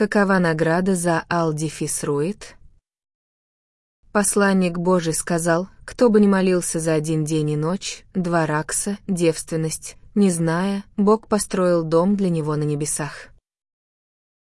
Какова награда за Алдифисруит? Посланник Божий сказал, кто бы ни молился за один день и ночь, два ракса, девственность, не зная, Бог построил дом для него на небесах.